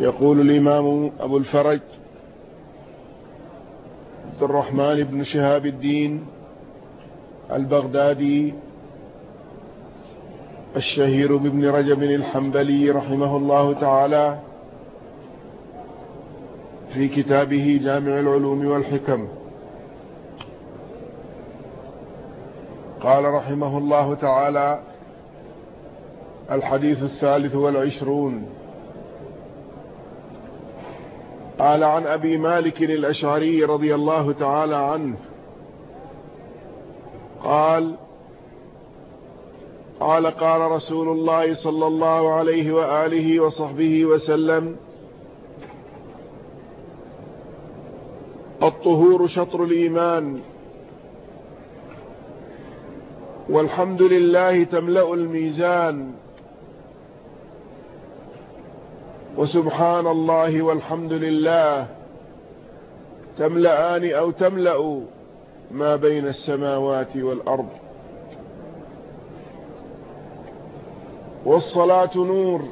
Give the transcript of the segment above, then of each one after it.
يقول الإمام أبو الفرج عبد الرحمن بن شهاب الدين البغدادي الشهير بابن رجب الحنبلي رحمه الله تعالى في كتابه جامع العلوم والحكم. قال رحمه الله تعالى الحديث الثالث والعشرون. قال عن أبي مالك الأشعري رضي الله تعالى عنه قال قال قال رسول الله صلى الله عليه وآله وصحبه وسلم الطهور شطر الإيمان والحمد لله تملأ الميزان. وسبحان الله والحمد لله. تملأان أو تملأ ما بين السماوات والأرض. والصلاة نور.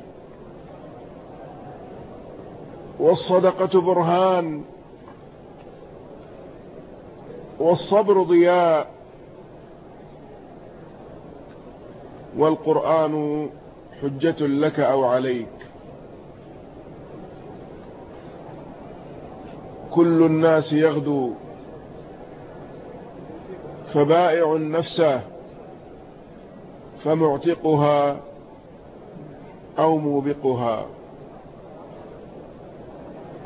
والصدقة برهان. والصبر ضياء. والقرآن حجة لك أو عليك. كل الناس يغدو فبائع نفسه فمعتقها أو موبقها.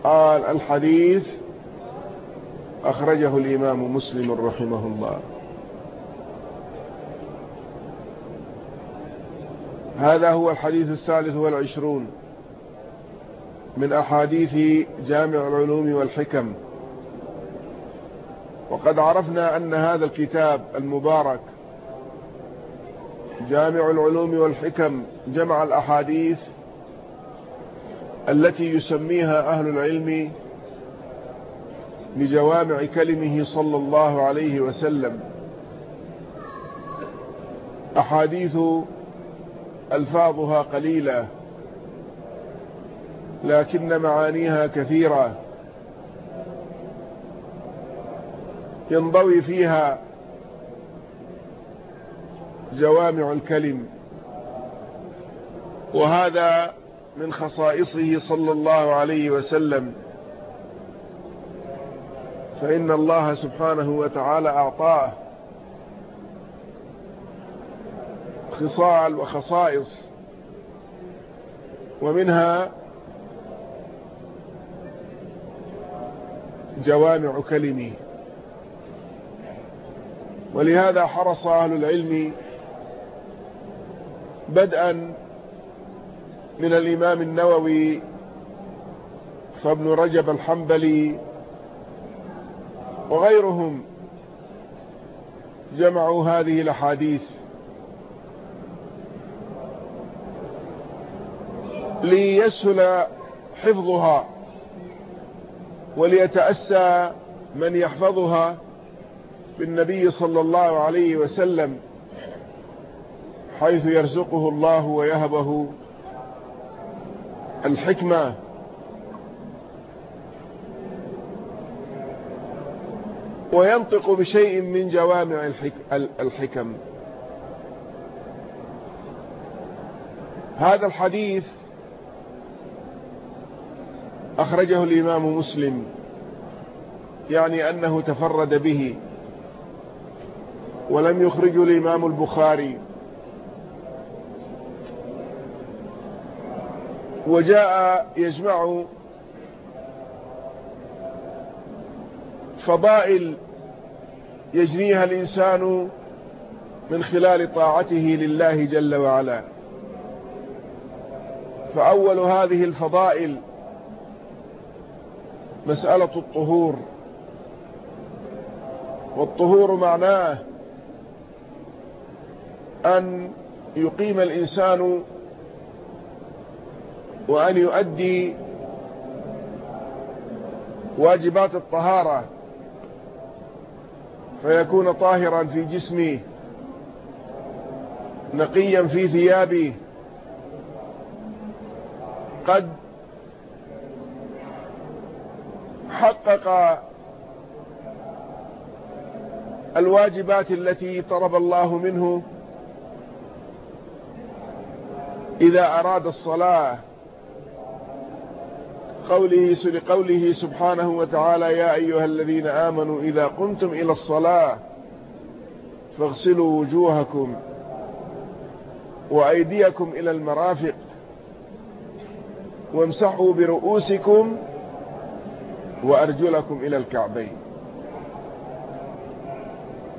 قال الحديث أخرجه الإمام مسلم رحمه الله. هذا هو الحديث الثالث والعشرون. من أحاديث جامع العلوم والحكم. وقد عرفنا أن هذا الكتاب المبارك جامع العلوم والحكم جمع الأحاديث التي يسميها أهل العلم بجوامع كلمه صلى الله عليه وسلم. أحاديث ألفاظها قليلة. لكن معانيها كثيرة. ينضوي فيها جوامع الكلم. وهذا من خصائصه صلى الله عليه وسلم. فإن الله سبحانه وتعالى أعطاه خصال وخصائص. ومنها جوامع كلمه ولهذا حرص أهل العلم بدءا من الإمام النووي فابن رجب الحنبلي وغيرهم جمعوا هذه الأحاديث ليسهل حفظها. وليتأسى من يحفظها بالنبي صلى الله عليه وسلم حيث يرزقه الله ويهبه. الحكمة وينطق بشيء من جوامع الحكم. هذا الحديث أخرجه الإمام مسلم. يعني أنه تفرد به. ولم يخرج الإمام البخاري. وجاء يجمع فضائل يجنيها الإنسان من خلال طاعته لله جل وعلا. فأول هذه الفضائل مسألة الطهور. والطهور معناه أن يقيم الإنسان وأن يؤدي واجبات الطهارة فيكون طاهرا في جسمه نقيا في ثيابه. قد وحقق الواجبات التي طلب الله منه إذا أراد الصلاة. قوله لقوله سبحانه وتعالى يا أيها الذين آمنوا إذا قمتم إلى الصلاة فاغسلوا وجوهكم وأيديكم إلى المرافق وامسحوا برؤوسكم وأرجلكم إلى الكعبين.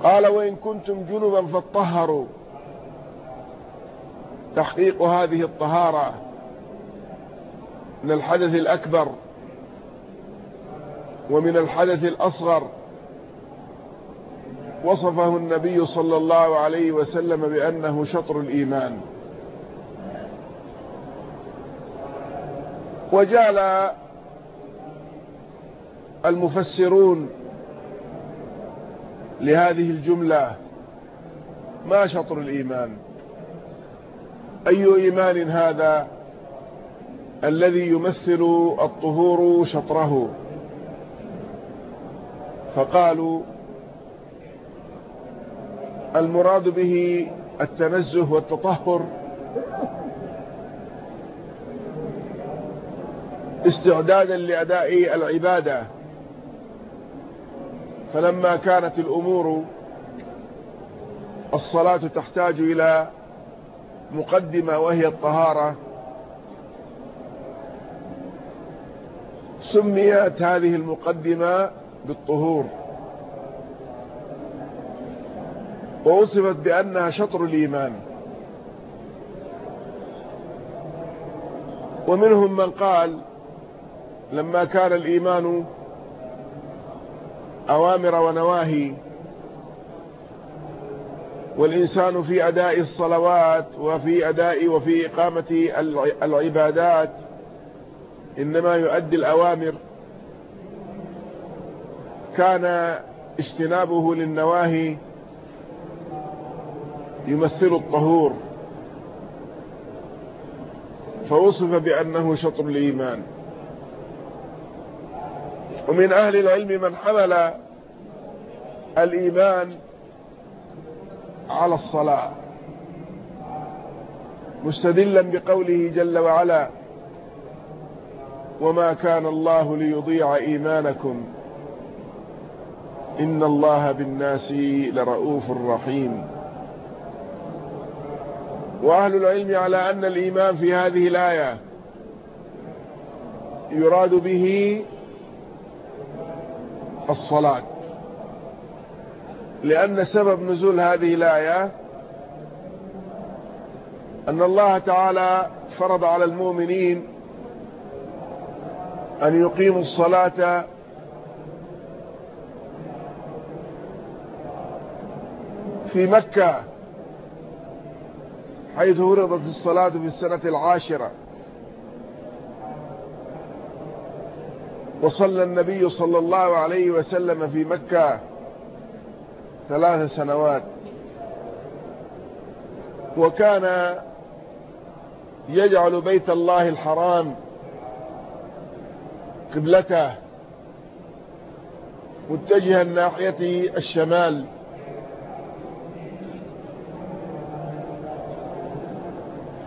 قال وإن كنتم جنبا فاطهروا. تحقيق هذه الطهارة من الحدث الأكبر ومن الحدث الأصغر وصفه النبي صلى الله عليه وسلم بأنه شطر الإيمان. وجعل المفسرون لهذه الجملة ما شطر الإيمان؟ أي إيمان هذا الذي يمثل الطهور شطره؟ فقالوا المراد به التنزه والتطهر استعدادا لأداء العبادة. فلما كانت الأمور الصلاة تحتاج إلى مقدمة وهي الطهارة سميت هذه المقدمة بالطهور. ووصفت بأنها شطر الإيمان. ومنهم من قال لما كان الإيمان أوامر ونواهي. والإنسان في أداء الصلوات وفي أداء وفي إقامة العبادات إنما يؤدي الأوامر. كان اجتنابه للنواهي يمثل الطهور. فوصف بأنه شطر الإيمان. ومن أهل العلم من حمل الإيمان على الصلاة مستدلا بقوله جل وعلا وما كان الله ليضيع إيمانكم إن الله بالناس لرؤوف رحيم. وأهل العلم على أن الإيمان في هذه الآية يراد به الصلاة. لأن سبب نزول هذه الآية أن الله تعالى فرض على المؤمنين أن يقيموا الصلاة في مكة حيث فرضت الصلاة في السنة العاشرة. وصلى النبي صلى الله عليه وسلم في مكة ثلاث سنوات. وكان يجعل بيت الله الحرام قبلته متجها ناحية الشمال.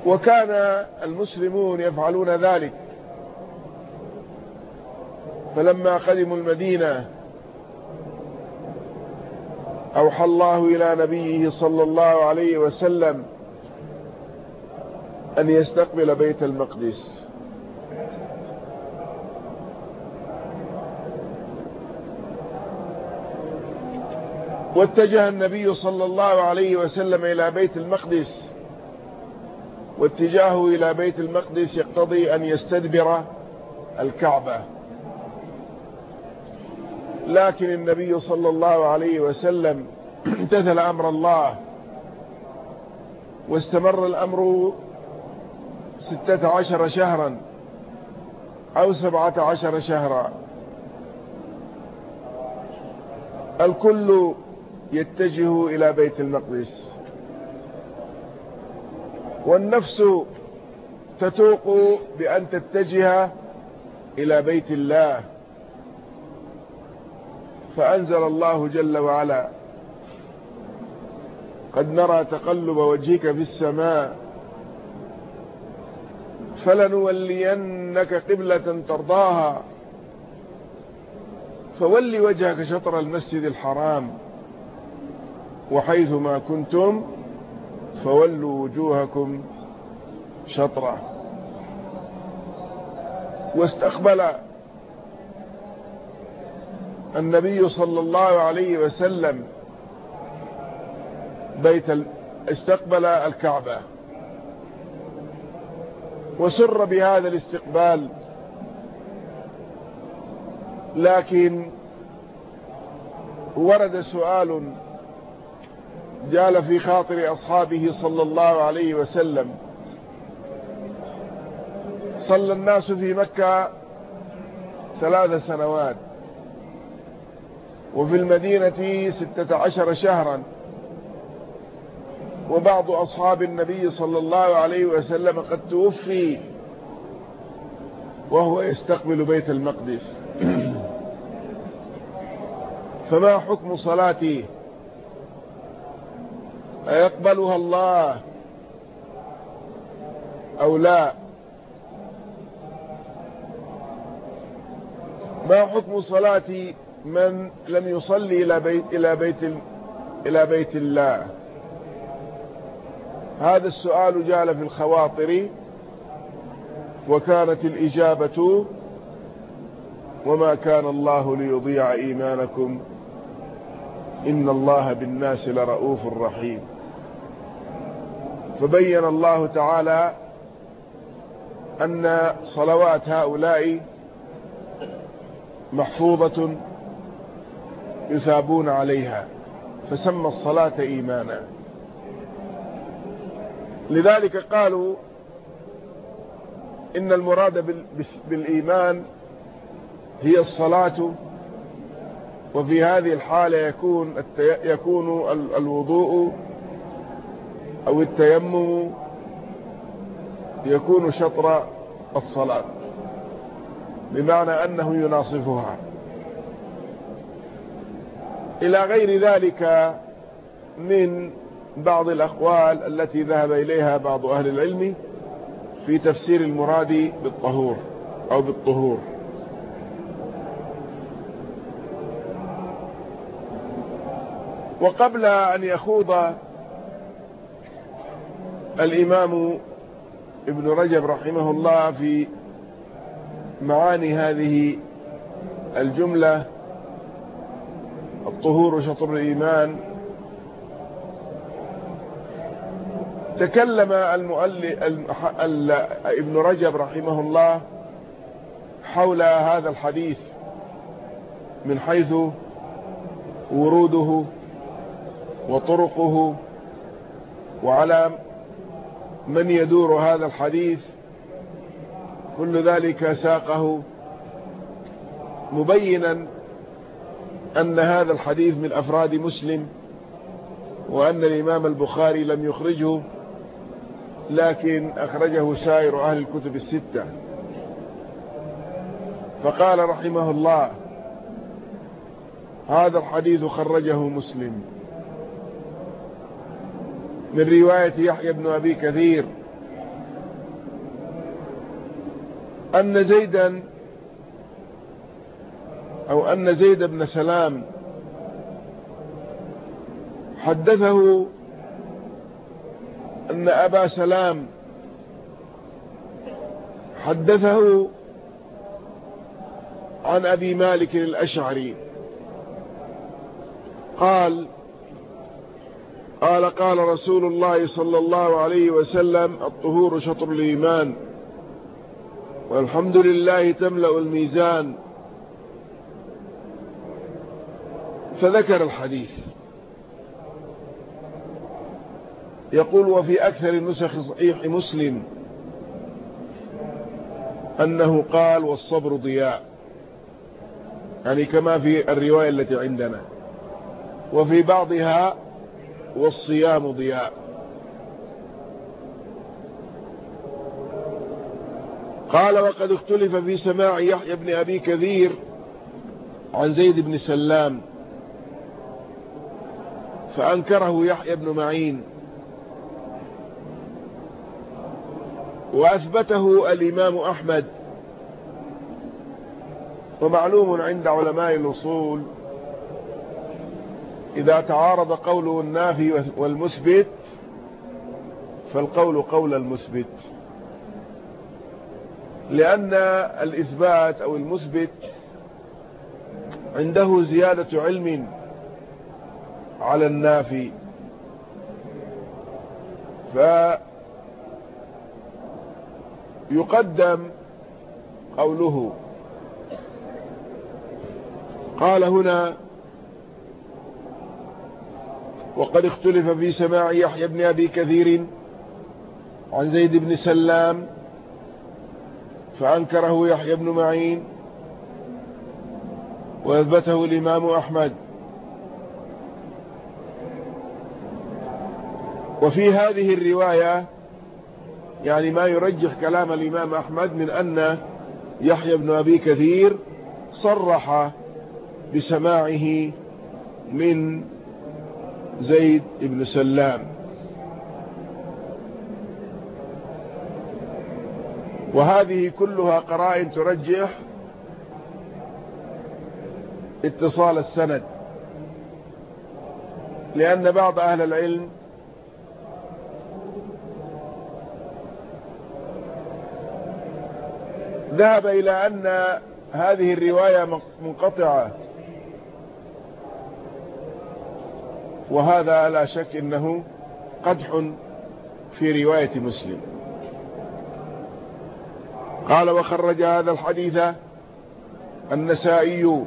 وكان المسلمون يفعلون ذلك. فلما قدموا المدينة أوحى الله إلى نبيه صلى الله عليه وسلم أن يستقبل بيت المقدس. واتجه النبي صلى الله عليه وسلم إلى بيت المقدس. واتجاهه إلى بيت المقدس يقتضي أن يستدبر الكعبة. لكن النبي صلى الله عليه وسلم امتثل أمر الله واستمر الأمر ستة عشر شهرا أو سبعة عشر شهرا. الكل يتجه إلى بيت المقدس. والنفس تتوق بأن تتجه إلى بيت الله. فأنزل الله جل وعلا. قد نرى تقلب وجهك في السماء فلنولينك قبلة ترضاها. فول وجهك شطر المسجد الحرام وحيث ما كنتم فولوا وجوهكم شطره. واستقبل النبي صلى الله عليه وسلم بيت استقبل الكعبة. وسر بهذا الاستقبال لكن ورد سؤال جال في خاطر أصحابه صلى الله عليه وسلم. صلى الناس في مكة ثلاث سنوات. وفي المدينة ستة عشر شهرا. وبعض أصحاب النبي صلى الله عليه وسلم قد توفي وهو يستقبل بيت المقدس. فما حكم صلاتي؟ أيقبلها الله أو لا؟ ما حكم صلاة من لم يصلي إلى بيت, إلى بيت, إلى بيت الله. هذا السؤال جال في الخواطر وكانت الإجابة وما كان الله ليضيع إيمانكم إن الله بالناس لرؤوف رحيم. فبين الله تعالى أن صلوات هؤلاء محفوظة يثابون عليها فسمى الصلاة إيمانا. لذلك قالوا إن المراد بالإيمان هي الصلاة وفي هذه الحالة يكون يكون الوضوء أو التيمم يكون شطر الصلاة بمعنى أنه يناصفها. إلى غير ذلك من بعض الأقوال التي ذهب إليها بعض أهل العلم في تفسير المراد بالطهور أو بالطهور. وقبل أن يخوض الإمام ابن رجب رحمه الله في معاني هذه الجملة الطهور شطر الإيمان. تكلم المؤلف ابن رجب رحمه الله حول هذا الحديث من حيث وروده وطرقه وعلى من يدور هذا الحديث. كل ذلك ساقه مبينا أن هذا الحديث من أفراد مسلم وأن الإمام البخاري لم يخرجه لكن أخرجه سائر أهل الكتب الستة. فقال رحمه الله هذا الحديث خرجه مسلم. من رواية يحيى بن أبي كثير أن زيدا أو أن زيد بن سلام حدثه أن أبا سلام حدثه عن أبي مالك الأشعري. قال قال قال رسول الله صلى الله عليه وسلم الطهور شطر الإيمان والحمد لله تملأ الميزان. فذكر الحديث. يقول وفي أكثر النسخ صحيح مسلم أنه قال والصبر ضياء يعني كما في الرواية التي عندنا. وفي بعضها والصيام ضياء قال وقد اختلف في سماع يحيى بن أبي كثير عن زيد بن سلام فأنكره يحيى بن معين. وأثبته الإمام أحمد. ومعلوم عند علماء الأصول. إذا تعارض قوله النافي والمثبت فالقول قول المثبت. لأن الإثبات أو المثبت عنده زيادة علم. على النافي فيقدم قوله. قال هنا وقد اختلف في سماع يحيى بن أبي كثير عن زيد بن سلام فأنكره يحيى بن معين وأثبته الإمام أحمد. وفي هذه الرواية يعني ما يرجح كلام الإمام أحمد من أن يحيى بن أبي كثير صرح بسماعه من زيد بن سلام. وهذه كلها قرائن ترجح اتصال السند لأن بعض أهل العلم ذهب إلى أن هذه الرواية منقطعة. وهذا لا شك إنه قدح في رواية مسلم. قال وخرج هذا الحديث النسائي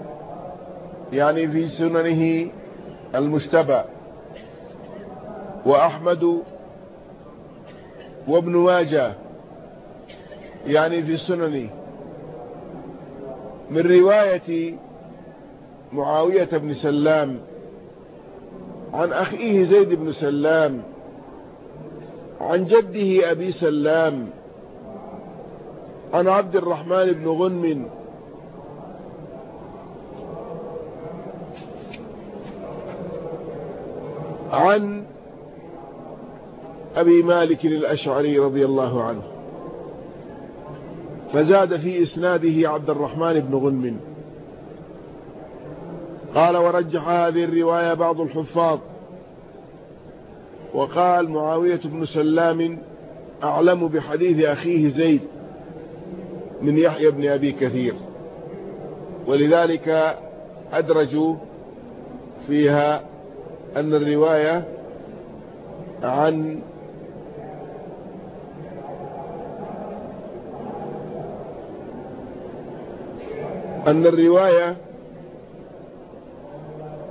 يعني في سننه المشتبى وأحمد وابن ماجه يعني في سننه. من رواية معاوية بن سلام عن أخيه زيد بن سلام عن جده أبي سلام عن عبد الرحمن بن غنم عن أبي مالك الأشعري رضي الله عنه. فزاد في إسناده عبد الرحمن بن غنم. قال ورجح هذه الرواية بعض الحفاظ. وقال معاوية بن سلام أعلم بحديث أخيه زيد من يحيى بن أبي كثير. ولذلك أدرجوا فيها أن الرواية عن أن الرواية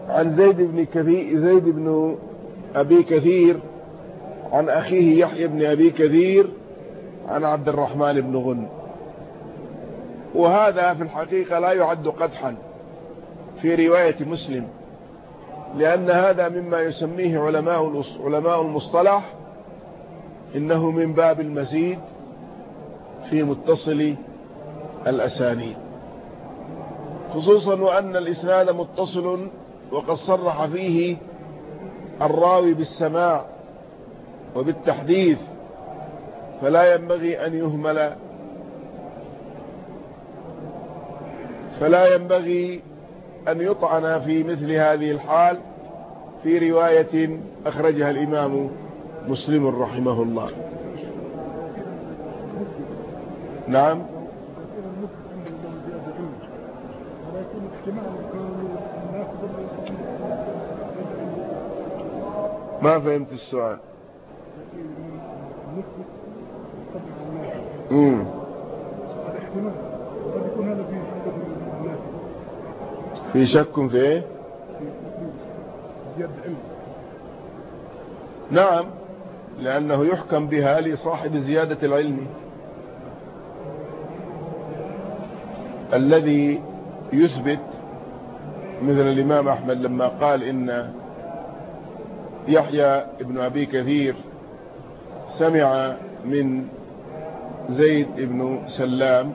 عن زيد بن كثير زيد بن أبي كثير عن أخيه يحيى بن أبي كثير عن عبد الرحمن بن غن. وهذا في الحقيقة لا يعد قدحا في رواية مسلم لأن هذا مما يسميه علماء علماء المصطلح إنه من باب المزيد في متصل الأسانيد. خصوصا وأن الإسناد متصل وقد صرح فيه الراوي بالسماع وبالتحديث فلا ينبغي أن يهمل فلا ينبغي أن يطعن في مثل هذه الحال في رواية أخرجها الإمام مسلم رحمه الله. نعم. ما فهمت السؤال. امم في شك في إيه؟ نعم لأنه يحكم بها لصاحب زيادة العلم. الذي يثبت مثل الإمام أحمد لما قال إن يحيى ابن أبي كثير سمع من زيد بن سلام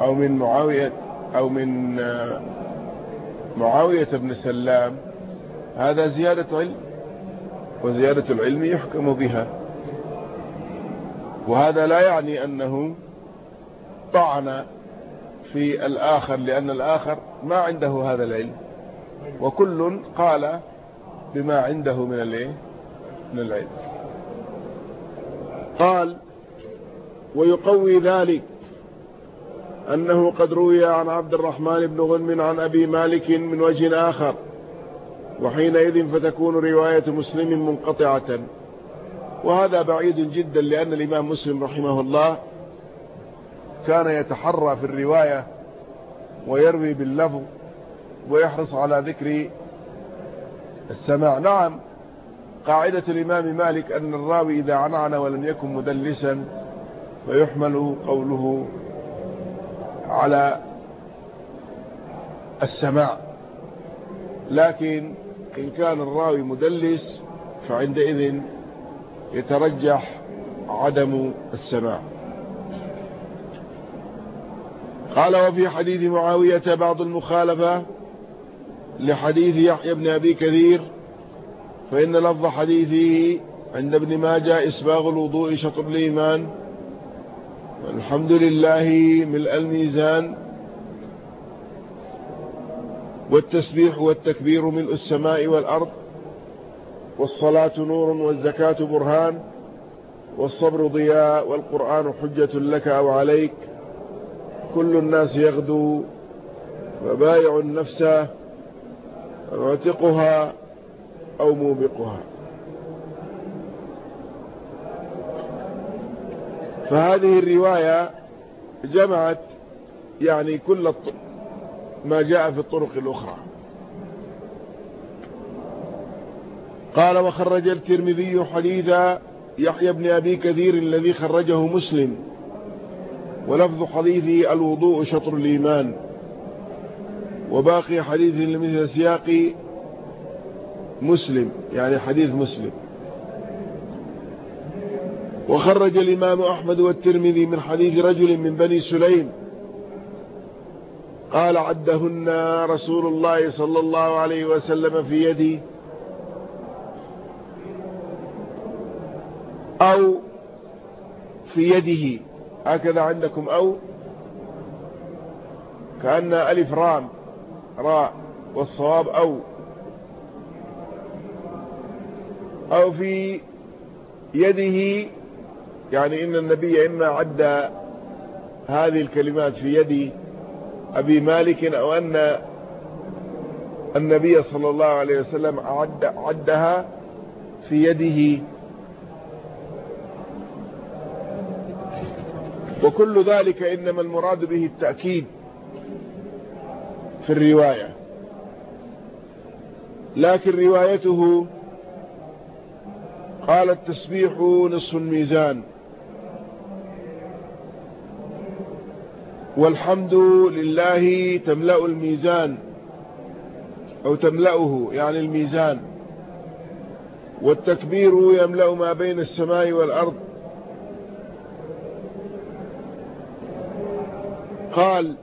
أو من معاوية أو من معاوية بن سلام هذا زيادة علم وزيادة العلم يحكم بها. وهذا لا يعني أنه طعن في الآخر لأن الآخر ما عنده هذا العلم. وكل قال بما عنده من الايه من العلم. قال ويقوي ذلك أنه قد روي عن عبد الرحمن بن غنم عن أبي مالك من وجه آخر وحينئذ فتكون رواية مسلم منقطعة. وهذا بعيد جدا لأن الإمام مسلم رحمه الله كان يتحرى في الرواية ويروي باللفظ ويحرص على ذكر السماع. نعم قاعدة الإمام مالك أن الراوي إذا عنعن ولم يكن مدلسا فيحمل قوله على السماع. لكن إن كان الراوي مدلس فعندئذ يترجح عدم السماع. قال وفي حديث معاوية بعض المخالفة لحديث يحيى بن أبي كثير فإن لفظ حديثه عند ابن ماجه إسباغ الوضوء شطر الإيمان. والحمد لله ملء الميزان والتسبيح والتكبير ملء السماء والأرض والصلاة نور والزكاة برهان والصبر ضياء والقرآن حجة لك أو عليك. كل الناس يغدو فبايع النفس معتقها أو موبقها. فهذه الرواية جمعت يعني كل ما جاء في الطرق الأخرى. قال وخرج الترمذي حديث يحيى بن أبي كثير الذي خرجه مسلم. ولفظ حديثه الوضوء شطر الإيمان. وباقي حديث لمثل سياق مسلم يعني حديث مسلم. وخرج الإمام أحمد والترمذي من حديث رجل من بني سليم قال عدهن رسول الله صلى الله عليه وسلم في يدي أو في يده. هكذا عندكم أو كأن ألف رام راء والصواب أو. أو في يده يعني إن النبي إما عد هذه الكلمات في يد أبي مالك أو أن النبي صلى الله عليه وسلم عد عدها في يده. وكل ذلك إنما المراد به التأكيد في الرواية. لكن روايته قال التسبيح نصف الميزان. والحمد لله تملأ الميزان أو تملأه يعني الميزان. والتكبير يملأ ما بين السماء والأرض. قال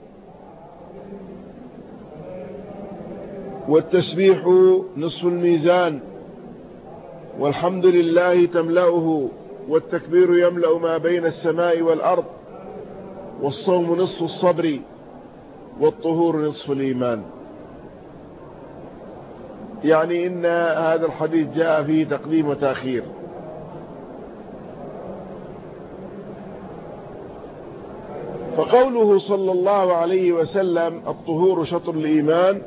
والتسبيح نصف الميزان والحمد لله تملأه والتكبير يملأ ما بين السماء والأرض والصوم نصف الصبر والطهور نصف الإيمان. يعني إن هذا الحديث جاء فيه تقديم وتأخير. فقوله صلى الله عليه وسلم الطهور شطر الإيمان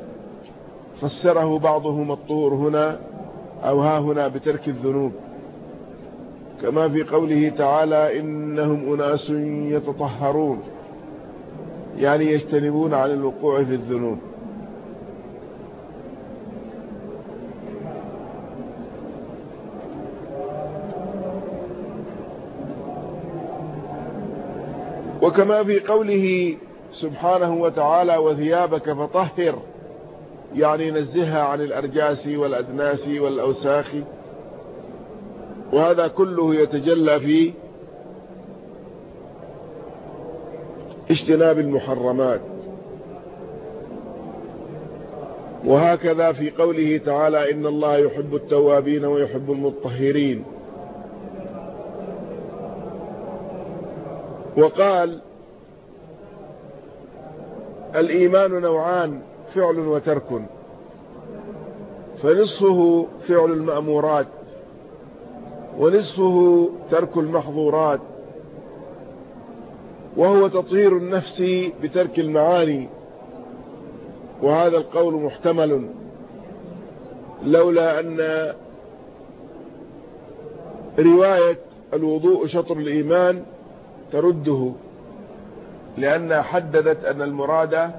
فسره بعضهم الطهور هنا أو ها هنا بترك الذنوب. كما في قوله تعالى إنهم أناس يتطهرون يعني يجتنبون عن الوقوع في الذنوب. وكما في قوله سبحانه وتعالى وثيابك فطهر يعني نزهها عن الأرجاس والأدناس والأوساخ. وهذا كله يتجلى في اجتناب المحرمات. وهكذا في قوله تعالى إن الله يحب التوابين ويحب المطهرين. وقال الإيمان نوعان فعل وترك. فنصفه فعل المأمورات ونصفه ترك المحظورات. وهو تطهير النفس بترك المعاني. وهذا القول محتمل. لولا أن رواية الوضوء شطر الإيمان ترده لأنها حددت أن المراد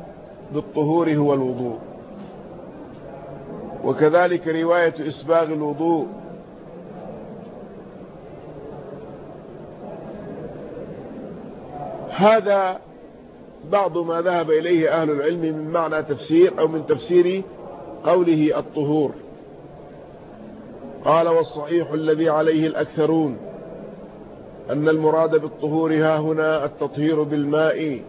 بالطهور هو الوضوء. وكذلك رواية إسباغ الوضوء. هذا بعض ما ذهب إليه أهل العلم من معنى تفسير أو من تفسير قوله الطهور. قال والصحيح الذي عليه الأكثرون أن المراد بالطهور ها هنا التطهير بالماء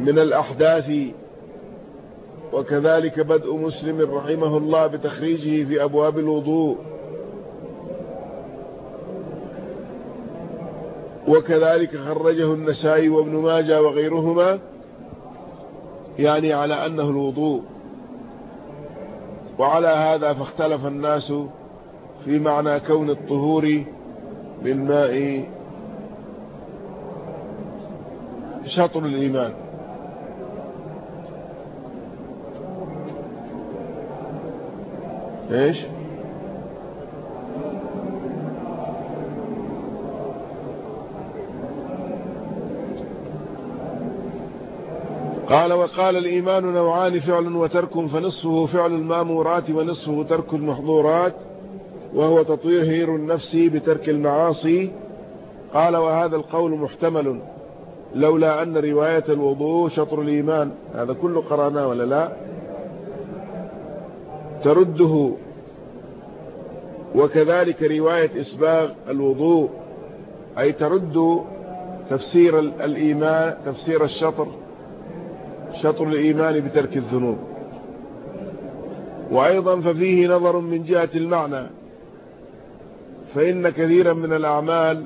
من الأحداث وكذلك بدء مسلم رحمه الله بتخريجه في أبواب الوضوء. وكذلك خرجه النسائي وابن ماجه وغيرهما يعني على أنه الوضوء. وعلى هذا فاختلف الناس في معنى كون الطهور بالماء شطر الإيمان. إيش؟ قال وقال الإيمان نوعان فعل وترك فنصفه فعل المامورات ونصفه ترك المحظورات. وهو تطهير النفس بترك المعاصي. قال وهذا القول محتمل لولا أن رواية الوضوء شطر الإيمان. هذا كله قرأناه ولا لا؟ ترده وكذلك رواية إسباغ الوضوء أي ترد تفسير الإيمان تفسير الشطر شطر الإيمان بترك الذنوب. وأيضا ففيه نظر من جهة المعنى فإن كثيرا من الأعمال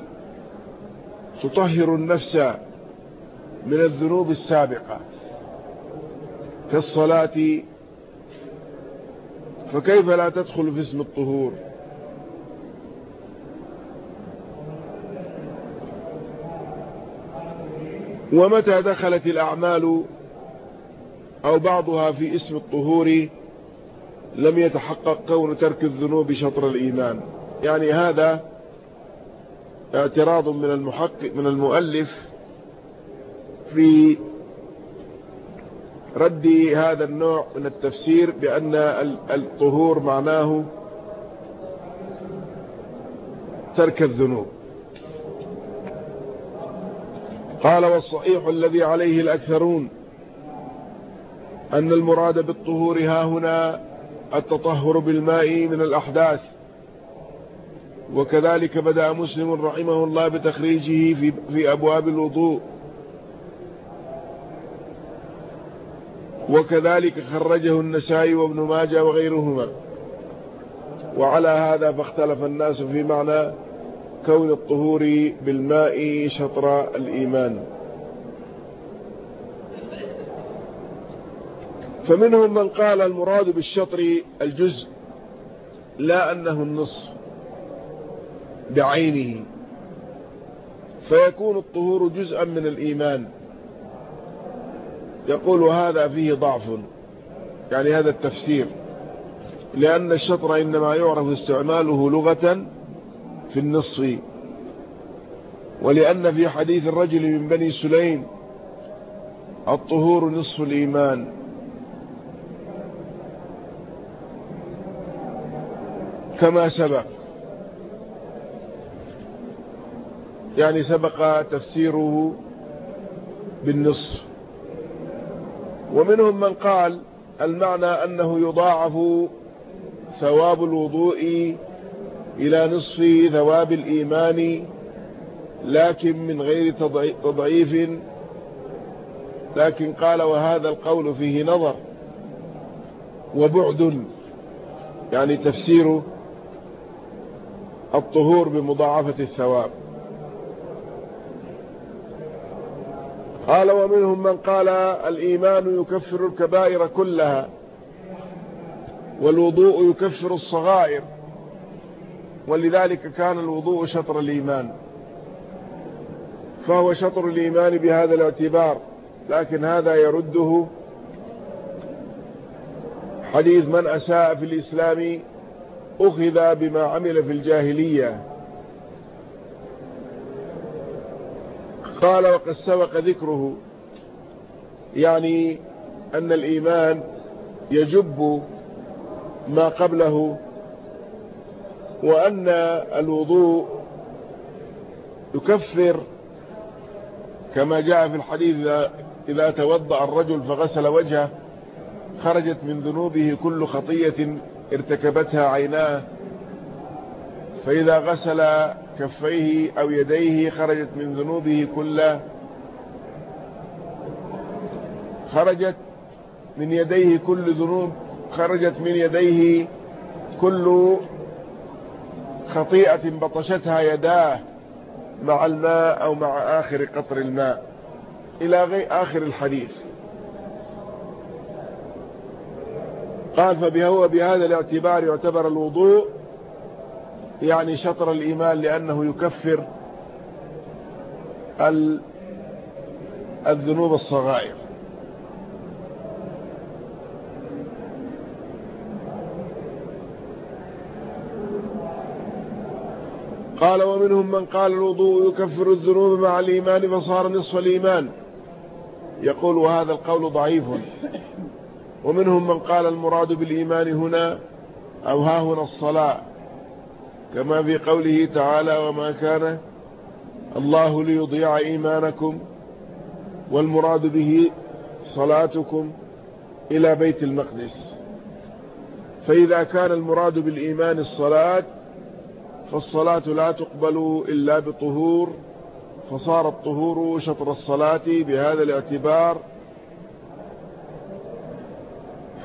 تطهر النفس من الذنوب السابقة كالصلاة فكيف لا تدخل في اسم الطهور؟ ومتى دخلت الأعمال أو بعضها في اسم الطهور لم يتحقق كون ترك الذنوب شطر الإيمان؟ يعني هذا اعتراض من المحقق من المؤلف في رد هذا النوع من التفسير بأن الطهور معناه ترك الذنوب. قال والصحيح الذي عليه الأكثرون أن المراد بالطهور ها هنا التطهر بالماء من الأحداث. وكذلك بدأ مسلم رحمه الله بتخريجه في, في أبواب الوضوء. وكذلك خرجه النسائي وابن ماجه وغيرهما. وعلى هذا فاختلف الناس في معنى كون الطهور بالماء شطر الإيمان. فمنهم من قال المراد بالشطر الجزء لا أنه النصف. بعينه. فيكون الطهور جزءا من الإيمان. يقول هذا فيه ضعف. يعني هذا التفسير. لأن الشطر إنما يعرف استعماله لغة في النصف. ولأن في حديث الرجل من بني سليم الطهور نصف الإيمان. كما سبق. يعني سبق تفسيره بالنصف. ومنهم من قال المعنى أنه يضاعف ثواب الوضوء إلى نصف ثواب الإيمان لكن من غير تضعيف. لكن قال وهذا القول فيه نظر وبعد يعني تفسير الطهور بمضاعفة الثواب. قال ومنهم من قال الإيمان يكفر الكبائر كلها والوضوء يكفر الصغائر ولذلك كان الوضوء شطر الإيمان فهو شطر الإيمان بهذا الاعتبار لكن هذا يرده حديث من أساء في الإسلام أخذ بما عمل في الجاهلية قال وقد سبق ذكره يعني أن الإيمان يجب ما قبله وأن الوضوء يكفر كما جاء في الحديث إذا توضأ الرجل فغسل وجهه خرجت من ذنوبه كل خطية ارتكبتها عيناه فإذا غسل كفيه أو يديه خرجت من ذنوبه كل خرجت من يديه كل ذنوب خرجت من يديه كل خطيئة بطشتها يداه مع الماء أو مع آخر قطر الماء. إلى غير آخر الحديث. قال فبهو بهذا الاعتبار يعتبر الوضوء يعني شطر الإيمان لأنه يكفر الذنوب الصغائر. قال ومنهم من قال الوضوء يكفر الذنوب مع الإيمان فصار نصف الإيمان. يقول وهذا القول ضعيف. ومنهم من قال المراد بالإيمان هنا أو ها هنا الصلاة. كما في قوله تعالى وما كان الله ليضيع إيمانكم والمراد به صلاتكم إلى بيت المقدس. فإذا كان المراد بالإيمان الصلاة فالصلاة لا تقبل إلا بطهور فصار الطهور شطر الصلاة بهذا الاعتبار.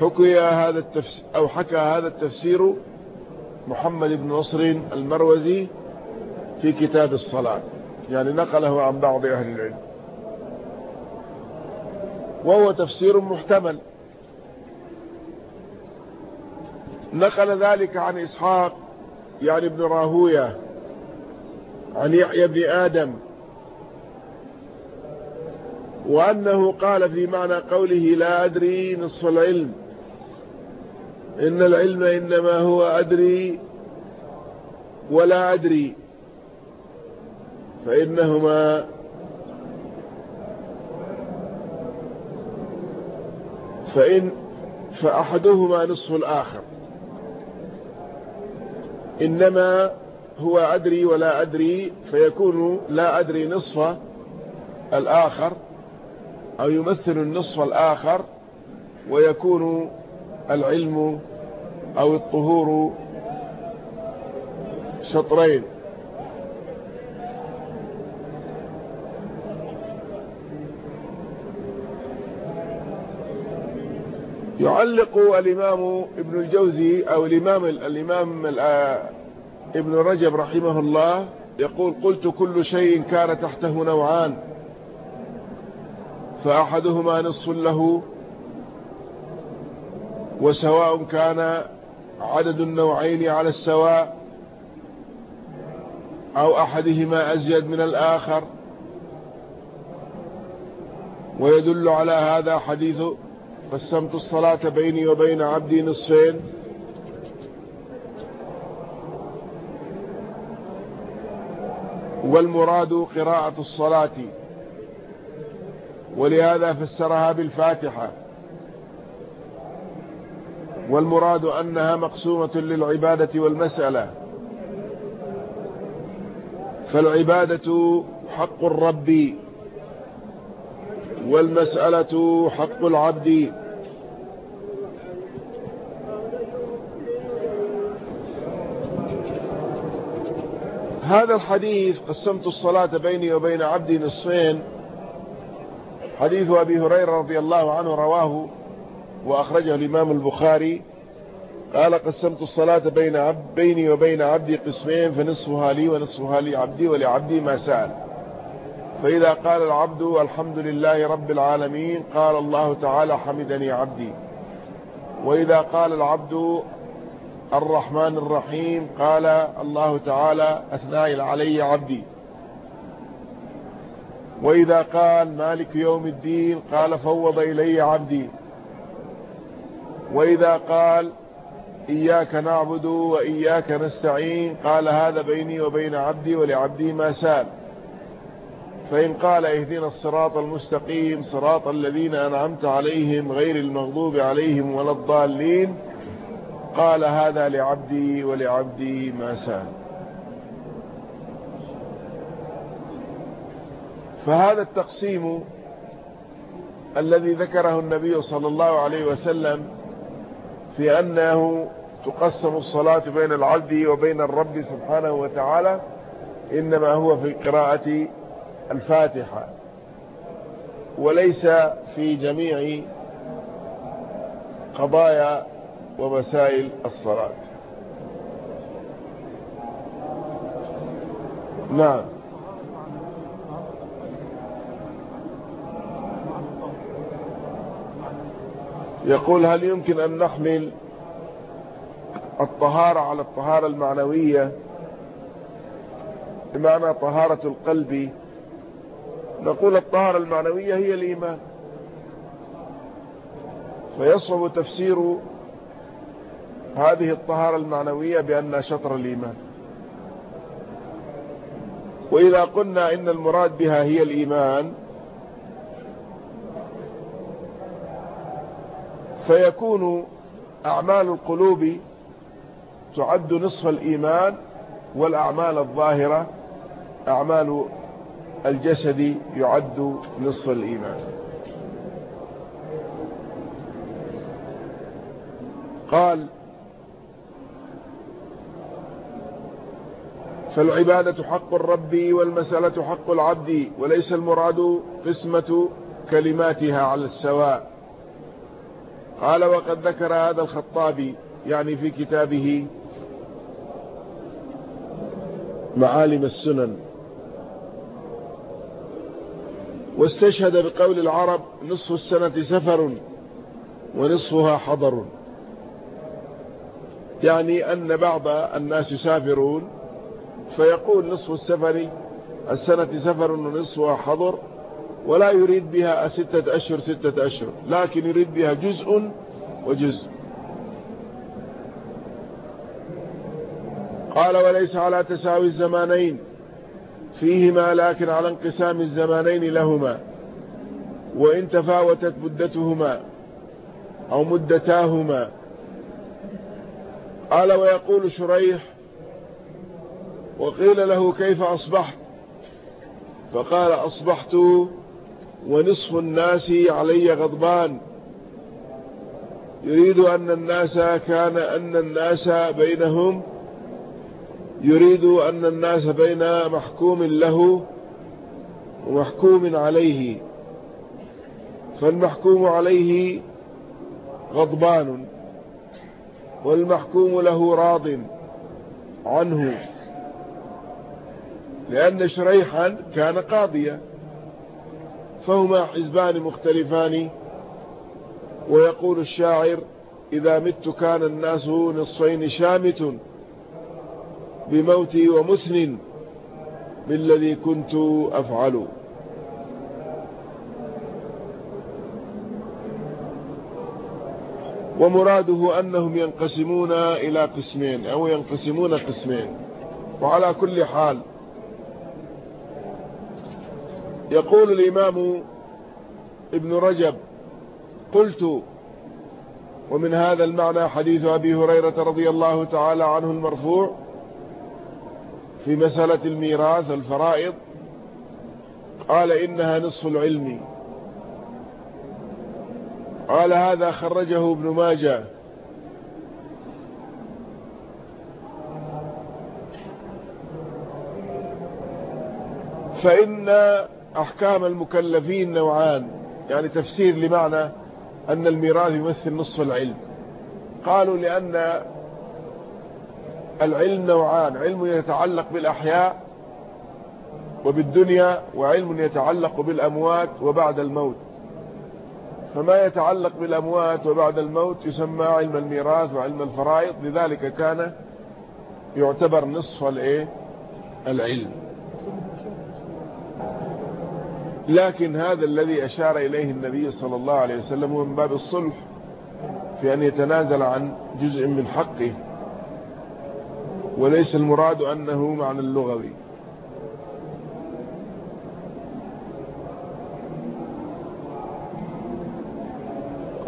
حكي هذا التفسير أو حكى هذا التفسير محمد بن نصر المروزي في كتاب الصلاة. يعني نقله عن بعض أهل العلم. وهو تفسير محتمل. نقل ذلك عن إسحاق يعني ابن راهوية عن يحيى بن آدم وأنه قال في معنى قوله لا أدري نصف العلم. إن العلم إنما هو أدري ولا أدري. فإنهما فإن فأحدهما نصف الآخر. إنما هو أدري ولا أدري فيكون لا أدري نصف الآخر أو يمثل النصف الآخر ويكون العلم أو الطهور شطرين. يعلق الإمام ابن الجوزي أو الإمام الإمام ابن رجب رحمه الله يقول قلت كل شيء كان تحته نوعان فأحدهما نصف له وسواء كان عدد النوعين على السواء أو أحدهما أزيد من الآخر. ويدل على هذا حديث قسمت الصلاة بيني وبين عبدي نصفين. والمراد قراءة الصلاة. ولهذا فسرها بالفاتحة. والمراد أنها مقسومة للعبادة والمسألة. فالعبادة حق الرب والمسألة حق العبد. هذا الحديث قسمت الصلاة بيني وبين عبدي نصفين. حديث أبي هريرة رضي الله عنه رواه. وأخرجه الإمام البخاري. قال قسمت الصلاة بين عبد بيني وبين عبدي قسمين فنصفها لي ونصفها لعبدي ولعبدي ما سأل. فإذا قال العبد الحمد لله رب العالمين قال الله تعالى حمدني عبدي. وإذا قال العبد الرحمن الرحيم قال الله تعالى أثناء علي عبدي. وإذا قال مالك يوم الدين قال فوض إلي عبدي. وإذا قال إياك نعبد وإياك نستعين قال هذا بيني وبين عبدي ولعبدي ما سال فإن قال اهدنا الصراط المستقيم صراط الذين أنعمت عليهم غير المغضوب عليهم ولا الضالين قال هذا لعبدي ولعبدي ما سال فهذا التقسيم الذي ذكره النبي صلى الله عليه وسلم في أنه تقسم الصلاة بين العبد وبين الرب سبحانه وتعالى إنما هو في قراءة الفاتحة وليس في جميع قضايا ومسائل الصلاة. نعم. يقول هل يمكن أن نحمل الطهارة على الطهارة المعنوية بمعنى طهارة القلب؟ نقول الطهارة المعنوية هي الإيمان. فيصعب تفسير هذه الطهارة المعنوية بأنها شطر الإيمان. وإذا قلنا إن المراد بها هي الإيمان فيكون أعمال القلوب تعد نصف الإيمان والأعمال الظاهرة أعمال الجسد يعد نصف الإيمان. قال فالعبادة حق الرب والمسألة حق العبد وليس المراد قسمة كلماتها على السواء. قال وقد ذكر هذا الخطابي يعني في كتابه معالم السنن. واستشهد بقول العرب نصف السنة سفر ونصفها حضر. يعني أن بعض الناس يسافرون فيقول نصف السفر السنة سفر ونصفها حضر. ولا يريد بها ستة أشهر ستة أشهر لكن يريد بها جزء وجزء. قال وليس على تساوي الزمانين فيهما لكن على انقسام الزمانين لهما وإن تفاوتت مدتهما أو مدتاهما. قال ويقول شريح وقيل له كيف أصبحت؟ فقال أصبحت ونصف الناس علي غضبان. يريد أن الناس كان أن الناس بينهم. يريد أن الناس بين محكوم له ومحكوم عليه. فالمحكوم عليه غضبان والمحكوم له راض عنه. لأن شريحا كان قاضيا. فهما حزبان مختلفان. ويقول الشاعر إذا مت كان الناس نصفين شامت بموتي ومثن بالذي كنت أفعل. ومراده أنهم ينقسمون إلى قسمين أو ينقسمون قسمين. وعلى كل حال يقول الإمام ابن رجب قلت ومن هذا المعنى حديث أبي هريرة رضي الله تعالى عنه المرفوع في مسألة الميراث الفرائض قال إنها نصف العلم. قال هذا خرجه ابن ماجه. فإن أحكام المكلفين نوعان يعني تفسير لمعنى أن الميراث يمثل نصف العلم. قالوا لأن العلم نوعان علم يتعلق بالأحياء وبالدنيا وعلم يتعلق بالأموات وبعد الموت. فما يتعلق بالأموات وبعد الموت يسمى علم الميراث وعلم الفرائض لذلك كان يعتبر نصف العلم. لكن هذا الذي أشار إليه النبي صلى الله عليه وسلم هو من باب الصلح في أن يتنازل عن جزء من حقه وليس المراد أنه معنى اللغوي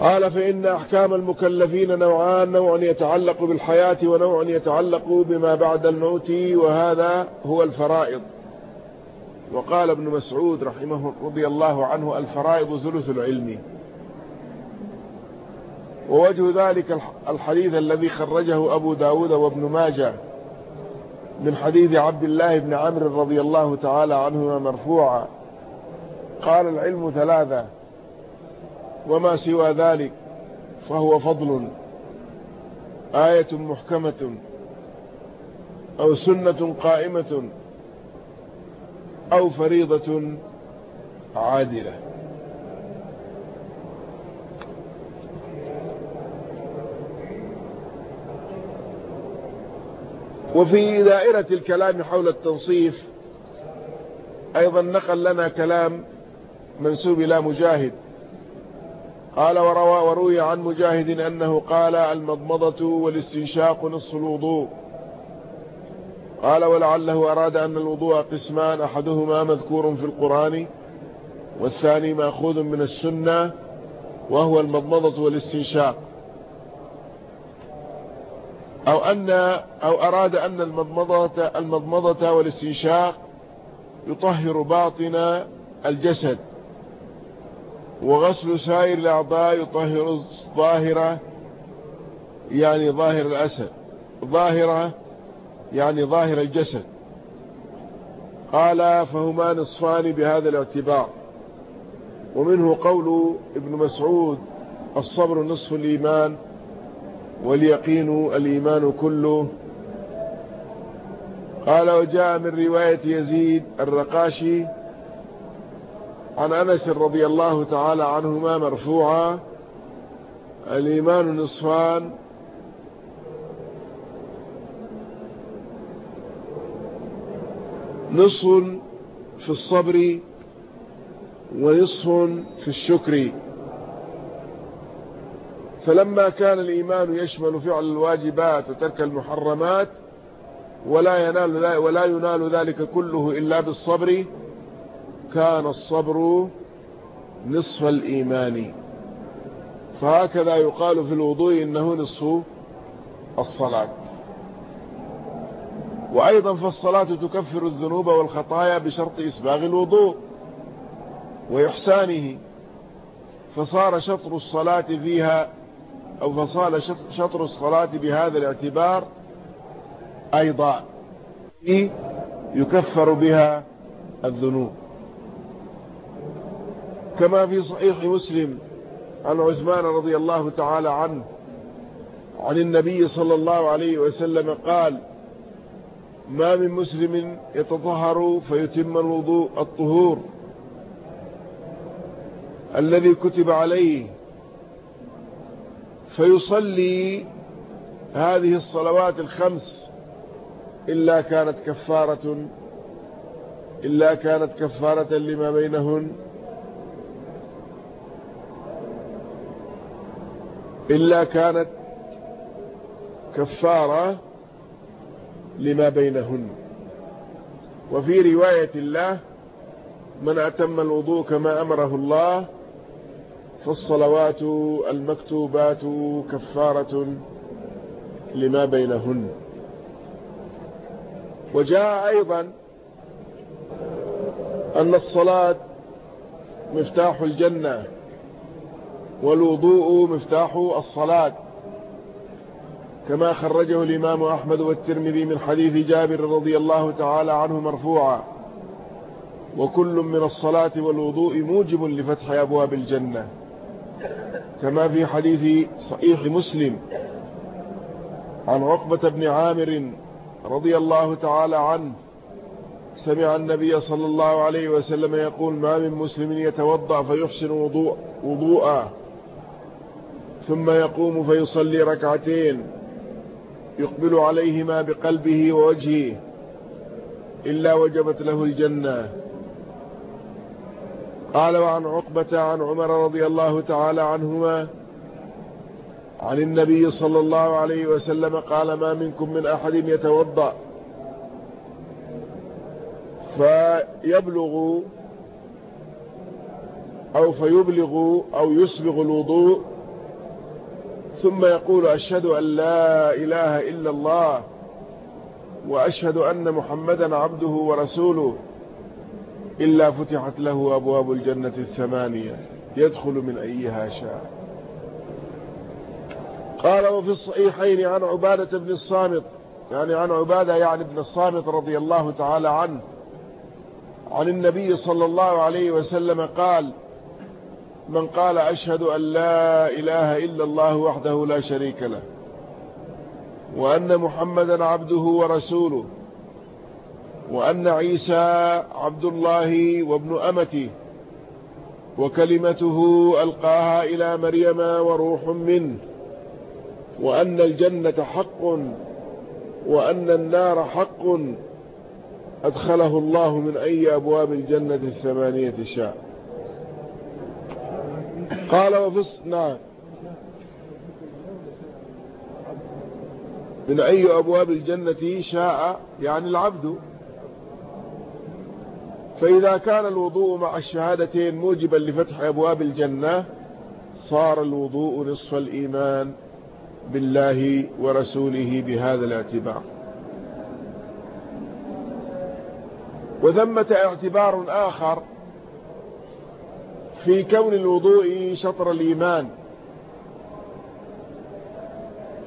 قال فإن أحكام المكلفين نوعان نوع يتعلق بالحياة ونوع يتعلق بما بعد الموت وهذا هو الفرائض. وقال ابن مسعود رحمه رضي الله عنه الفرائض ثلث العلم. ووجه ذلك الحديث الذي خرجه أبو داود وابن ماجه من حديث عبد الله بن عمرو رضي الله تعالى عنهما مرفوعا. قال العلم ثلاثة. وما سوى ذلك فهو فضل. آية محكمة. أو سنة قائمة. أو فريضة عادلة. وفي دائرة الكلام حول التنصيف أيضا نقل لنا كلام منسوب إلى مجاهد. قال وروى وروي عن مجاهد أنه قال المضمضة والاستنشاق نصف الوضوء. قال ولعله أراد أن الوضوء قسمان أحدهما مذكور في القرآن والثاني مأخوذ من السنة وهو المضمضة والاستنشاق. أو أن أو أراد أن المضمضة المضمضة والاستنشاق يطهر باطن الجسد وغسل سائر الأعضاء يطهر الظاهرة يعني ظاهر الأسد ظاهرة يعني ظاهر الجسد. قال فهما نصفان بهذا الاعتبار. ومنه قول ابن مسعود الصبر نصف الإيمان واليقين الإيمان كله. قال وجاء من رواية يزيد الرقاشي عن أنس رضي الله تعالى عنهما مرفوعا الإيمان نصفان نصف في الصبر ونصف في الشكر. فلما كان الإيمان يشمل فعل الواجبات وترك المحرمات ولا ينال ولا ينال ذلك كله إلا بالصبر كان الصبر نصف الإيمان. فهكذا يقال في الوضوء إنه نصف الصلاة. وأيضا فالصلاة تكفر الذنوب والخطايا بشرط إسباغ الوضوء وإحسانه فصار شطر الصلاة فيها أو فصار شطر الصلاة بهذا الاعتبار أيضا يكفر بها الذنوب. كما في صحيح مسلم عن عثمان رضي الله تعالى عنه عن النبي صلى الله عليه وسلم قال ما من مسلم يتطهر فيتم الوضوء الطهور الذي كتب عليه فيصلي هذه الصلوات الخمس إلا كانت كفارة إلا كانت كفارة لما بينهن. إلا كانت كفارة لما بينهن. وفي رواية الله من أتم الوضوء كما أمره الله فالصلوات المكتوبات كفارة لما بينهن. وجاء أيضا أن الصلاة مفتاح الجنة والوضوء مفتاح الصلاة. كما خرجه الإمام أحمد والترمذي من حديث جابر رضي الله تعالى عنه مرفوعا. وكل من الصلاة والوضوء موجب لفتح أبواب الجنة. كما في حديث صحيح مسلم عن عقبة بن عامر رضي الله تعالى عنه سمع النبي صلى الله عليه وسلم يقول ما من مسلم يتوضأ فيحسن وضوء وضوءا ثم يقوم فيصلي ركعتين يقبل عليهما بقلبه ووجهه إلا وجبت له الجنة. قال وعن عقبة عن عمر رضي الله تعالى عنهما عن النبي صلى الله عليه وسلم قال ما منكم من أحد يتوضأ فيبلغ أو فيبلغ أو يسبغ الوضوء ثم يقول أشهد أن لا إله إلا الله وأشهد أن محمدا عبده ورسوله إلا فتحت له أبواب الجنة الثمانية يدخل من أيها شاء. قال وفي الصحيحين عن عبادة بن الصامت يعني عن عبادة يعني ابن الصامت رضي الله تعالى عنه عن النبي صلى الله عليه وسلم قال من قال أشهد أن لا إله إلا الله وحده لا شريك له وأن محمدا عبده ورسوله وأن عيسى عبد الله وابن أمته وكلمته ألقاها إلى مريم وروح منه وأن الجنة حق وأن النار حق أدخله الله من أي أبواب الجنة الثمانية شاء. قال وفص نعم. من أي أبواب الجنة شاء يعني العبد. فإذا كان الوضوء مع الشهادتين موجبا لفتح أبواب الجنة صار الوضوء نصف الإيمان بالله ورسوله بهذا الاعتبار. وثمة اعتبار آخر في كون الوضوء شطر الإيمان.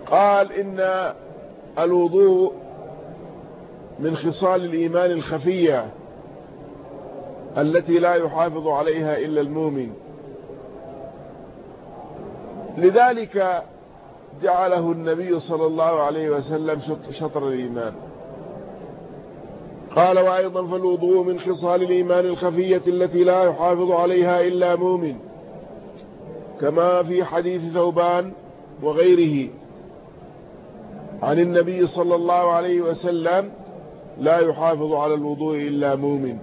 قال إن الوضوء من خصال الإيمان الخفية التي لا يحافظ عليها إلا المؤمن. لذلك جعله النبي صلى الله عليه وسلم شطر الإيمان. قال وأيضا فالوضوء من خصال الإيمان الخفية التي لا يحافظ عليها إلا مؤمن كما في حديث ثوبان وغيره عن النبي صلى الله عليه وسلم لا يحافظ على الوضوء إلا مؤمن.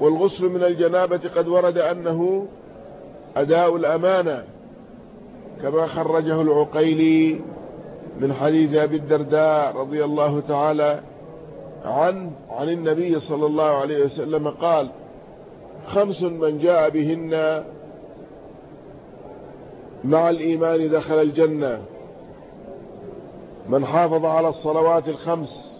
والغسل من الجنابة قد ورد أنه أداء الأمانة كما خرجه العقيلي من حديث أبي الدرداء رضي الله تعالى عن عن النبي صلى الله عليه وسلم قال خمس من جاء بهن مع الإيمان دخل الجنة. من حافظ على الصلوات الخمس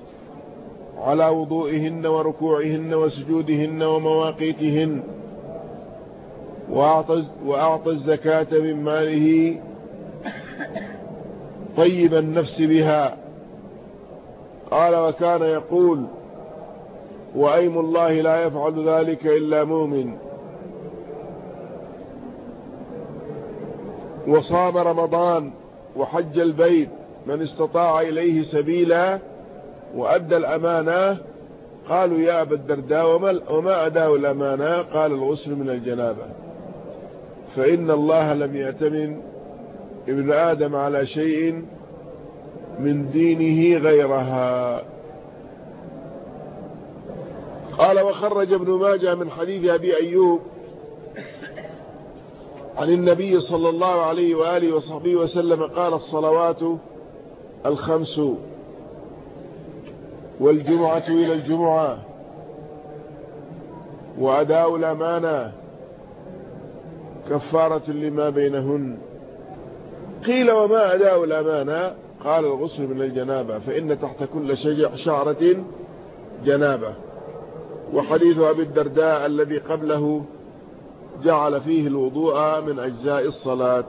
على وضوئهن وركوعهن وسجودهن ومواقيتهن وأعطى, وأعطى الزكاة من ماله طيب النفس بها. قال وكان يقول وأيم الله لا يفعل ذلك إلا مؤمن. وصام رمضان وحج البيت من استطاع إليه سبيلا وأدى الأمانة. قالوا يا أبا الدرداء وما, أداه الأمانة؟ قال الغسل من الجنابة. فإن الله لم يأتمن ابن آدم على شيء من دينه غيرها. قال وخرج ابن ماجه من حديث أبي أيوب عن النبي صلى الله عليه وآله وصحبه وسلم قال الصلوات الخمس والجمعة إلى الجمعة وأداء الأمانة كفارة لما بينهن. قيل وما أداء الأمانة؟ قال الغسل من الجنابة فإن تحت كل شعرة جنابة. وحديث أبي الدرداء الذي قبله جعل فيه الوضوء من أجزاء الصلاة.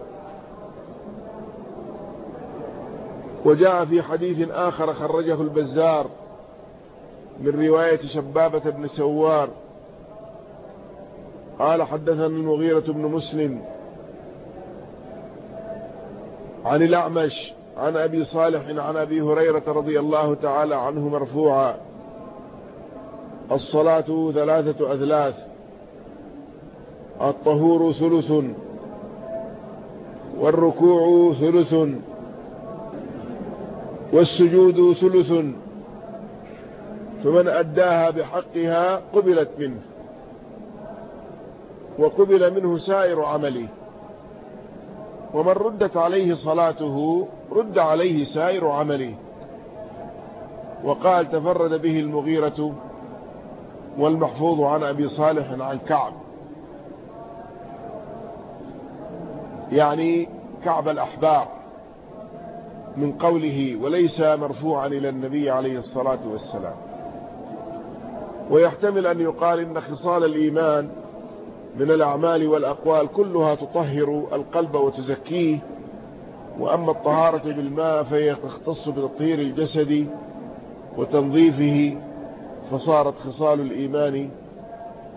وجاء في حديث آخر خرجه البزار من رواية شبابة بن سوار. قال حدثنا المغيرة بن مسلم عن الأعمش عن أبي صالح عن أبي هريرة رضي الله تعالى عنه مرفوعا. الصلاة ثلاثة أثلاث. الطهور ثلث. والركوع ثلث. والسجود ثلث. فمن أداها بحقها قبلت منه. وقبل منه سائر عمله. ومن ردت عليه صلاته رد عليه سائر عمله. وقال تفرد به المغيرة والمحفوظ عن أبي صالح عن كعب. يعني كعب الأحبار من قوله وليس مرفوعا إلى النبي عليه الصلاة والسلام. ويحتمل أن يقال إن خصال الإيمان من الأعمال والأقوال كلها تطهر القلب وتزكيه وأما الطهارة بالماء فهي تختص بتطهير الجسد وتنظيفه فصارت خصال الإيمان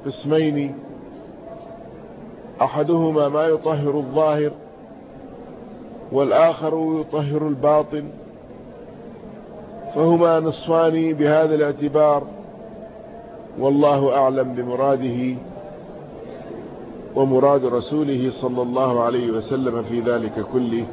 قسمين. أحدهما ما يطهر الظاهر والآخر يطهر الباطن. فهما نصفان بهذا الاعتبار والله أعلم بمراده ومراد رسوله صلى الله عليه وسلم في ذلك كله.